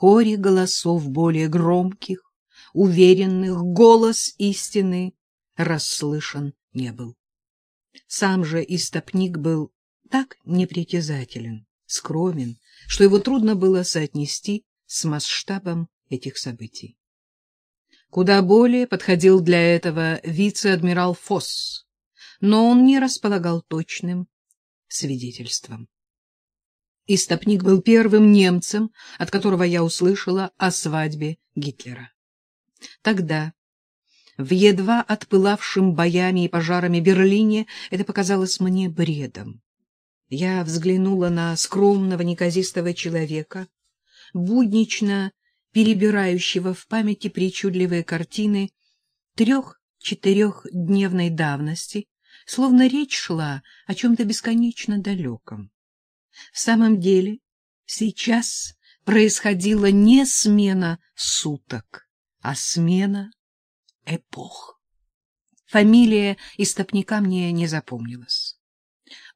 хоре голосов более громких, уверенных, голос истины расслышан не был. Сам же истопник был так непритязателен, скромен, что его трудно было соотнести с масштабом этих событий. Куда более подходил для этого вице-адмирал Фосс, но он не располагал точным свидетельством. Истопник был первым немцем, от которого я услышала о свадьбе Гитлера. Тогда, в едва отпылавшем боями и пожарами Берлине, это показалось мне бредом. Я взглянула на скромного неказистого человека, буднично перебирающего в памяти причудливые картины трех-четырехдневной давности, словно речь шла о чем-то бесконечно далеком. В самом деле, сейчас происходила не смена суток, а смена эпох. Фамилия истопника мне не запомнилась.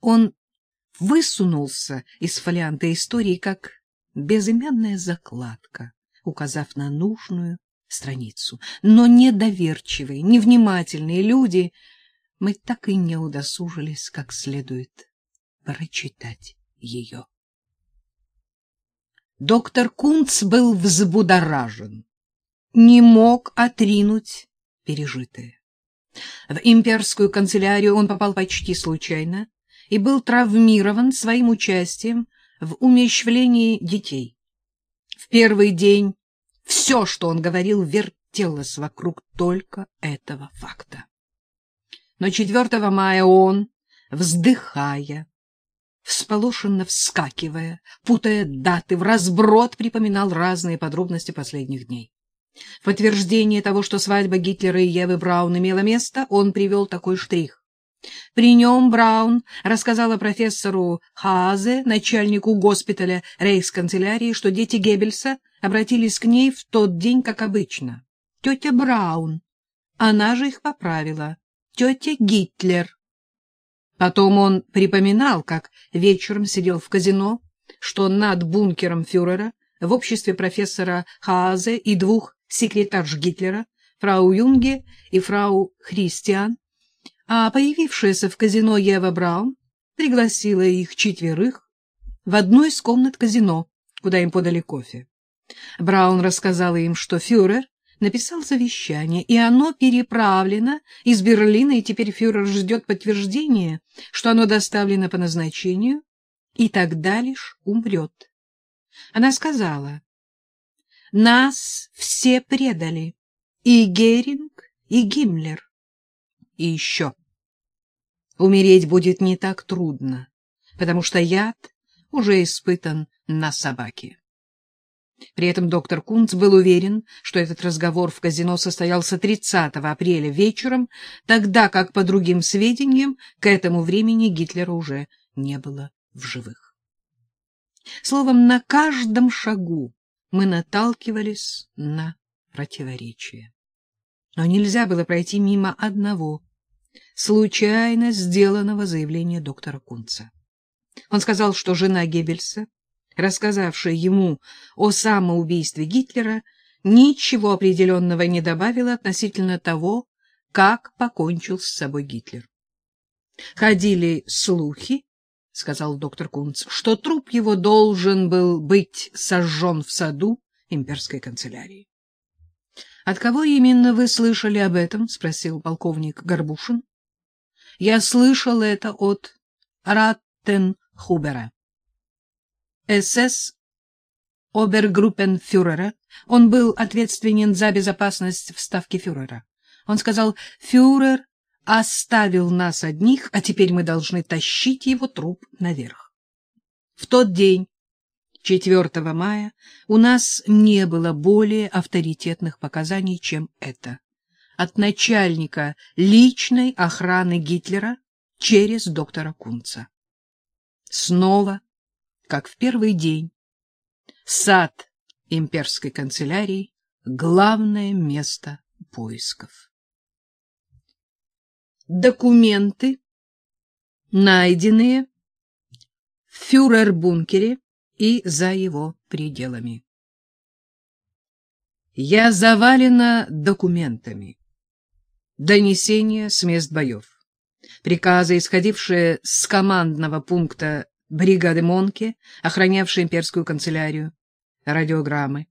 Он высунулся из фолианта истории, как безымянная закладка, указав на нужную страницу. Но недоверчивые, невнимательные люди мы так и не удосужились как следует прочитать ее. Доктор Кунц был взбудоражен, не мог отринуть пережитое. В имперскую канцелярию он попал почти случайно и был травмирован своим участием в умещвлении детей. В первый день все, что он говорил, вертелось вокруг только этого факта. Но 4 мая он, вздыхая, всполошенно вскакивая, путая даты, в разброд припоминал разные подробности последних дней. В подтверждение того, что свадьба Гитлера и Евы Браун имела место, он привел такой штрих. При нем Браун рассказала профессору Хаазе, начальнику госпиталя рейхсканцелярии, что дети Геббельса обратились к ней в тот день, как обычно. Тетя Браун. Она же их поправила. Тетя Гитлер. Потом он припоминал, как вечером сидел в казино, что над бункером фюрера в обществе профессора Хаазе и двух секретарш Гитлера, фрау Юнге и фрау Христиан, а появившаяся в казино Ева Браун пригласила их четверых в одну из комнат казино, куда им подали кофе. Браун рассказала им, что фюрер написал завещание, и оно переправлено из Берлина, и теперь фюрер ждет подтверждения, что оно доставлено по назначению, и тогда лишь умрет. Она сказала, «Нас все предали, и Геринг, и Гиммлер, и еще. Умереть будет не так трудно, потому что яд уже испытан на собаке». При этом доктор Кунц был уверен, что этот разговор в казино состоялся 30 апреля вечером, тогда как, по другим сведениям, к этому времени Гитлера уже не было в живых. Словом, на каждом шагу мы наталкивались на противоречия. Но нельзя было пройти мимо одного, случайно сделанного заявления доктора Кунца. Он сказал, что жена Геббельса рассказавшая ему о самоубийстве Гитлера, ничего определенного не добавила относительно того, как покончил с собой Гитлер. Ходили слухи, — сказал доктор Кунц, — что труп его должен был быть сожжен в саду имперской канцелярии. — От кого именно вы слышали об этом? — спросил полковник Горбушин. — Я слышал это от Раттенхубера. СС обергруппенфюрера. Он был ответственен за безопасность в ставке фюрера. Он сказал, фюрер оставил нас одних, а теперь мы должны тащить его труп наверх. В тот день, 4 мая, у нас не было более авторитетных показаний, чем это. От начальника личной охраны Гитлера через доктора Кунца. Снова как в первый день. Сад имперской канцелярии — главное место поисков. Документы, найденные в фюрер-бункере и за его пределами. Я завалена документами. Донесения с мест боев. Приказы, исходившие с командного пункта бригады Монке, охранявшей имперскую канцелярию. Радиограммы.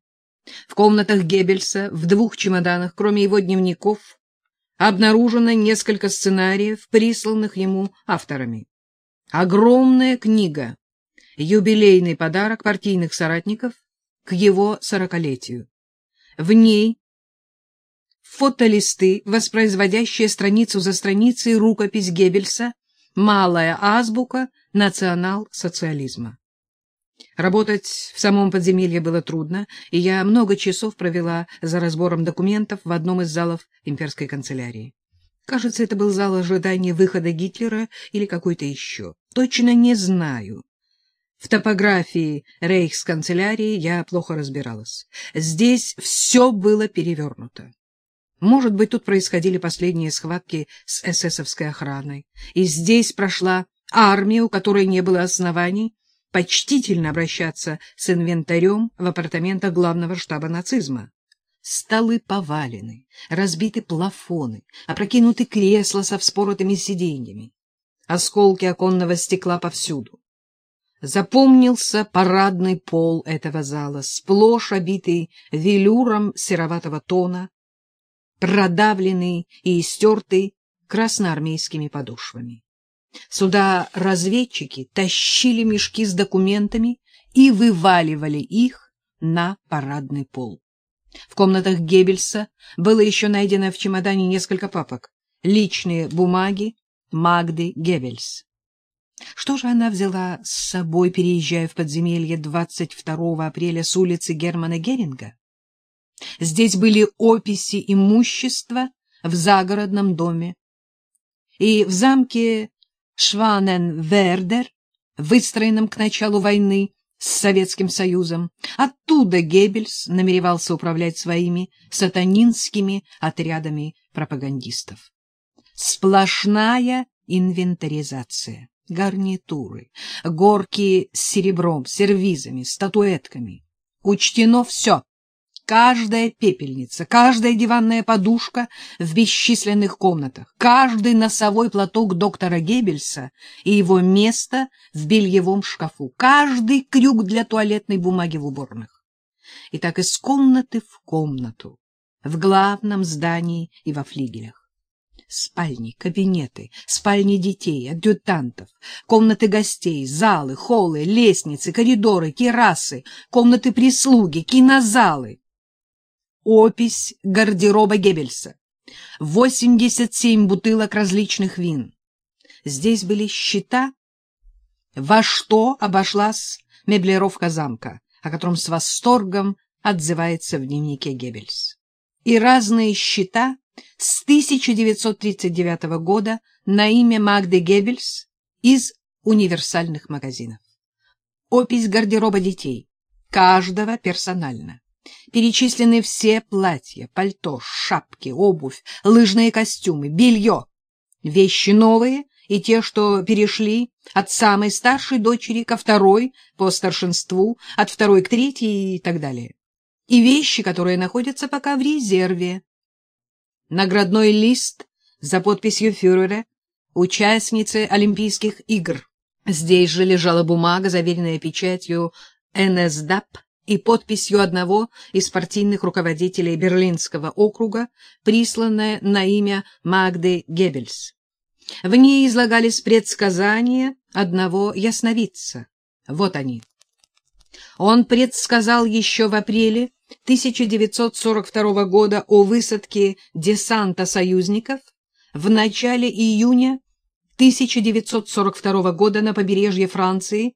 В комнатах Геббельса, в двух чемоданах, кроме его дневников, обнаружено несколько сценариев, присланных ему авторами. Огромная книга, юбилейный подарок партийных соратников к его сорокалетию. В ней фотолисты, воспроизводящие страницу за страницей рукопись Геббельса «Малая азбука национал-социализма». Работать в самом подземелье было трудно, и я много часов провела за разбором документов в одном из залов имперской канцелярии. Кажется, это был зал ожидания выхода Гитлера или какой-то еще. Точно не знаю. В топографии рейхсканцелярии я плохо разбиралась. Здесь все было перевернуто. Может быть, тут происходили последние схватки с эсэсовской охраной. И здесь прошла армия, у которой не было оснований почтительно обращаться с инвентарем в апартаментах главного штаба нацизма. Столы повалены, разбиты плафоны, опрокинуты кресла со вспоротыми сиденьями. Осколки оконного стекла повсюду. Запомнился парадный пол этого зала, сплошь обитый велюром сероватого тона, продавленный и истертый красноармейскими подошвами. Сюда разведчики тащили мешки с документами и вываливали их на парадный пол. В комнатах Геббельса было еще найдено в чемодане несколько папок. Личные бумаги Магды Геббельс. Что же она взяла с собой, переезжая в подземелье 22 апреля с улицы Германа Геринга? Здесь были описи имущества в загородном доме. И в замке Шваненвердер, выстроенном к началу войны с Советским Союзом. Оттуда Геббельс намеревался управлять своими сатанинскими отрядами пропагандистов. Сплошная инвентаризация. Гарнитуры, горки с серебром, сервизами, статуэтками. Учтено все каждая пепельница, каждая диванная подушка в бесчисленных комнатах, каждый носовой платок доктора Геббельса и его место в бельевом шкафу, каждый крюк для туалетной бумаги в уборных. И так из комнаты в комнату, в главном здании и во флигелях. Спальни, кабинеты, спальни детей, адъютантов, комнаты гостей, залы, холлы, лестницы, коридоры, террасы, комнаты прислуги, кинозалы опись гардероба Геббельса, 87 бутылок различных вин. Здесь были счета, во что обошлась меблировка замка, о котором с восторгом отзывается в дневнике Геббельс. И разные счета с 1939 года на имя Магды Геббельс из универсальных магазинов. Опись гардероба детей, каждого персонально. Перечислены все платья, пальто, шапки, обувь, лыжные костюмы, белье, вещи новые и те, что перешли от самой старшей дочери ко второй по старшинству, от второй к третьей и так далее. И вещи, которые находятся пока в резерве. Наградной лист за подписью фюрера, участницы Олимпийских игр. Здесь же лежала бумага, заверенная печатью НСДАП и подписью одного из партийных руководителей Берлинского округа, присланная на имя Магды Геббельс. В ней излагались предсказания одного ясновидца. Вот они. Он предсказал еще в апреле 1942 года о высадке десанта союзников в начале июня 1942 года на побережье Франции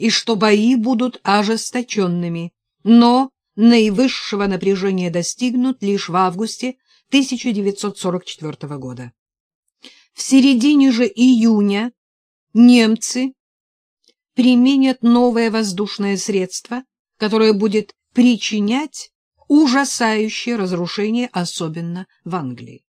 и что бои будут ожесточенными, но наивысшего напряжения достигнут лишь в августе 1944 года. В середине же июня немцы применят новое воздушное средство, которое будет причинять ужасающее разрушение, особенно в Англии.